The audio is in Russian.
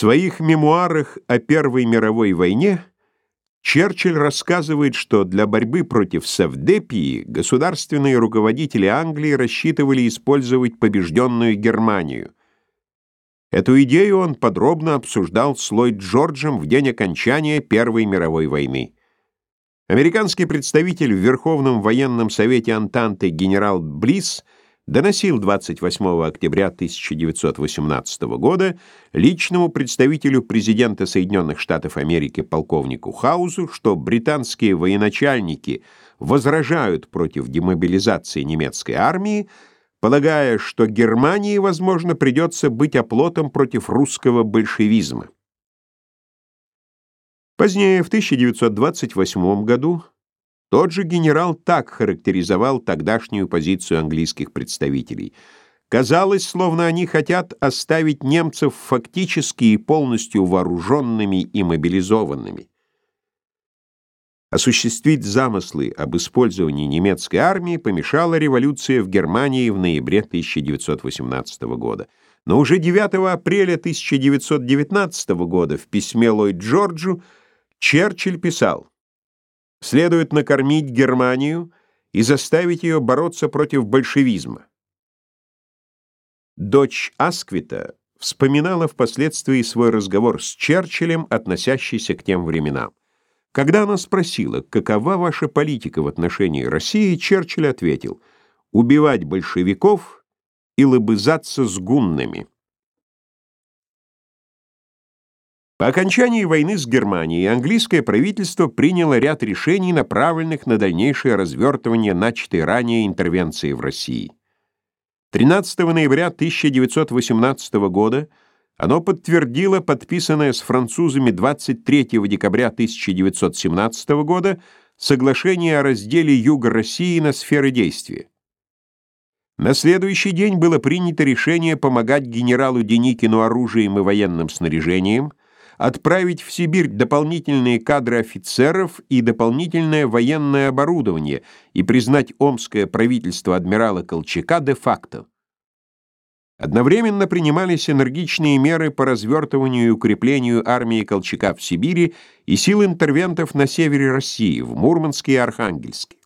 своих мемуарах о Первой мировой войне Черчилль рассказывает, что для борьбы против Савдепии государственные руководители Англии рассчитывали использовать побежденную Германию. Эту идею он подробно обсуждал с Ллойд Джорджем в день окончания Первой мировой войны. Американский представитель в Верховном военном совете Антанты генерал Блисс доносил 28 октября 1918 года личному представителю президента Соединенных Штатов Америки полковнику Хаузу, что британские военачальники возражают против демобилизации немецкой армии, полагая, что Германии, возможно, придется быть оплотом против русского большевизма. Позднее, в 1928 году, тот же генерал так характеризовал тогдашнюю позицию английских представителей. Казалось, словно они хотят оставить немцев фактически и полностью вооруженными и мобилизованными. Осуществить замыслы об использовании немецкой армии помешала революция в Германии в ноябре 1918 года. Но уже 9 апреля 1919 года в письме Ллойд Джорджу Черчилль писал Следует накормить Германию и заставить ее бороться против большевизма. Дочь Асквита вспоминала впоследствии свой разговор с Черчиллем, относящийся к тем временам. Когда она спросила, какова ваша политика в отношении России, Черчилль ответил, убивать большевиков и лобызаться с гуннами. По окончании войны с Германией английское правительство приняло ряд решений, направленных на дальнейшее развертывание начатой ранее интервенции в России. 13 ноября 1918 года оно подтвердило подписанное с французами 23 декабря 1917 года соглашение о разделе Юга России на сферы действия. На следующий день было принято решение помогать генералу Деникину оружием и военным снаряжением, отправить в Сибирь дополнительные кадры офицеров и дополнительное военное оборудование и признать омское правительство адмирала Колчака де-факто. Одновременно принимались энергичные меры по развертыванию и укреплению армии Колчака в Сибири и сил интервентов на севере России, в Мурманске и Архангельске.